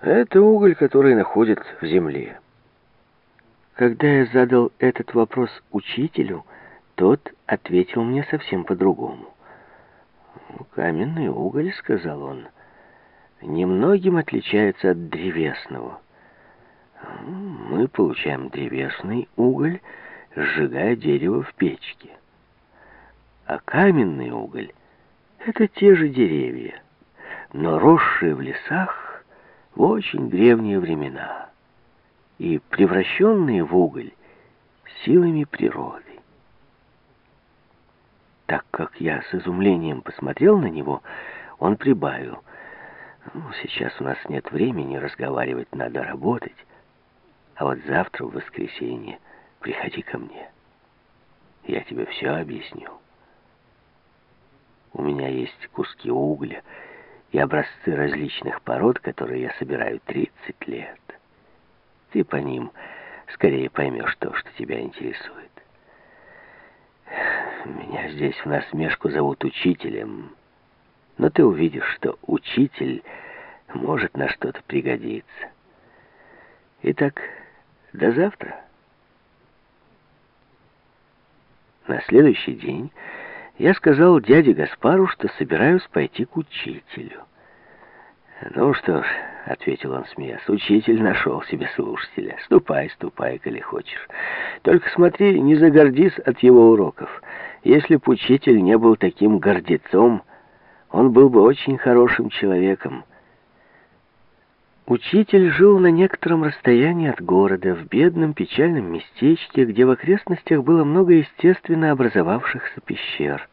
Это уголь, который находят в земле. Когда я задал этот вопрос учителю, тот ответил мне совсем по-другому. «Каменный уголь», — сказал он, — «немногим отличается от древесного. Мы получаем древесный уголь, сжигая дерево в печке. А каменный уголь — это те же деревья, но росшие в лесах в очень древние времена и превращенные в уголь силами природы. Так как я с изумлением посмотрел на него, он прибавил. «Ну, сейчас у нас нет времени разговаривать, надо работать. А вот завтра, в воскресенье, приходи ко мне. Я тебе все объясню. У меня есть куски угля и образцы различных пород, которые я собираю 30 лет. Ты по ним скорее поймешь то, что тебя интересует. Меня здесь в насмешку зовут учителем. Но ты увидишь, что учитель может на что-то пригодиться. Итак, до завтра. На следующий день я сказал дяде Гаспару, что собираюсь пойти к учителю. «Ну что ж», — ответил он, смеясь, — «учитель нашел себе слушателя. Ступай, ступай, коли хочешь. Только смотри, не загордись от его уроков. Если б учитель не был таким гордецом, он был бы очень хорошим человеком». Учитель жил на некотором расстоянии от города, в бедном печальном местечке, где в окрестностях было много естественно образовавшихся пещер.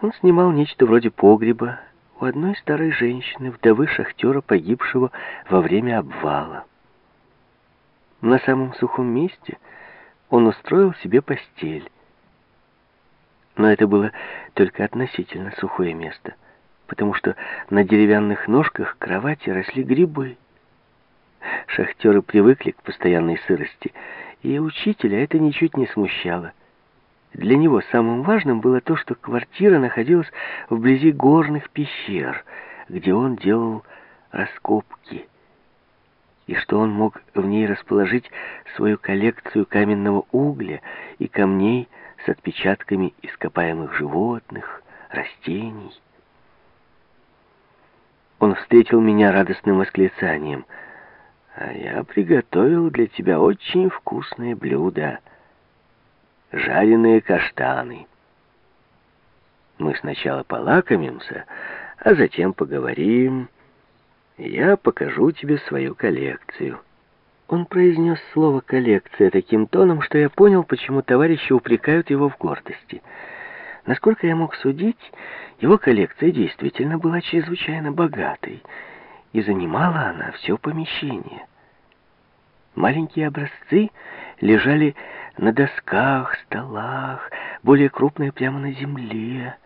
Он снимал нечто вроде погреба, у одной старой женщины, вдовы шахтера, погибшего во время обвала. На самом сухом месте он устроил себе постель. Но это было только относительно сухое место, потому что на деревянных ножках кровати росли грибы. Шахтеры привыкли к постоянной сырости, и учителя это ничуть не смущало. Для него самым важным было то, что квартира находилась вблизи горных пещер, где он делал раскопки, и что он мог в ней расположить свою коллекцию каменного угля и камней с отпечатками ископаемых животных, растений. Он встретил меня радостным восклицанием. «А я приготовил для тебя очень вкусное блюдо» жареные каштаны. Мы сначала полакомимся, а затем поговорим. Я покажу тебе свою коллекцию». Он произнес слово «коллекция» таким тоном, что я понял, почему товарищи упрекают его в гордости. Насколько я мог судить, его коллекция действительно была чрезвычайно богатой, и занимала она все помещение. Маленькие образцы лежали на досках, столах, более крупные прямо на земле.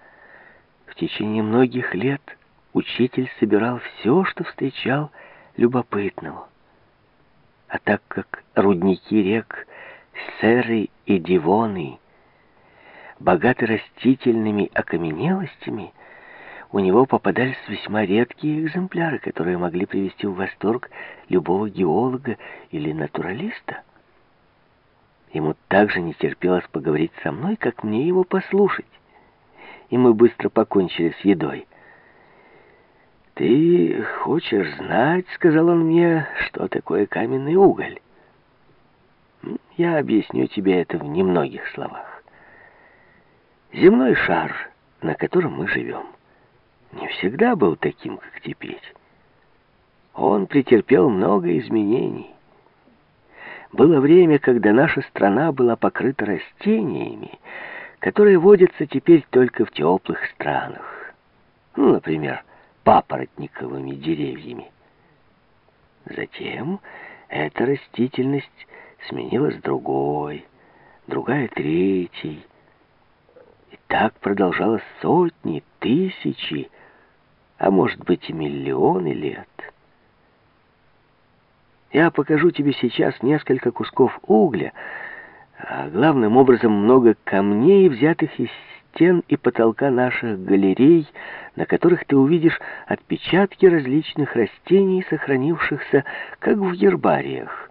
В течение многих лет учитель собирал все, что встречал любопытного. А так как рудники рек Серы и Дивоны богаты растительными окаменелостями, у него попадались весьма редкие экземпляры, которые могли привести в восторг любого геолога или натуралиста. Ему также не терпелось поговорить со мной, как мне его послушать. И мы быстро покончили с едой. «Ты хочешь знать, — сказал он мне, — что такое каменный уголь? Я объясню тебе это в немногих словах. Земной шар, на котором мы живем, не всегда был таким, как теперь. Он претерпел много изменений. Было время, когда наша страна была покрыта растениями, которые водятся теперь только в теплых странах. Ну, например, папоротниковыми деревьями. Затем эта растительность сменилась другой, другая третьей. Так продолжалось сотни, тысячи, а может быть и миллионы лет. Я покажу тебе сейчас несколько кусков угля, а главным образом много камней, взятых из стен и потолка наших галерей, на которых ты увидишь отпечатки различных растений, сохранившихся, как в гербариях.